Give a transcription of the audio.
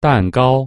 蛋糕。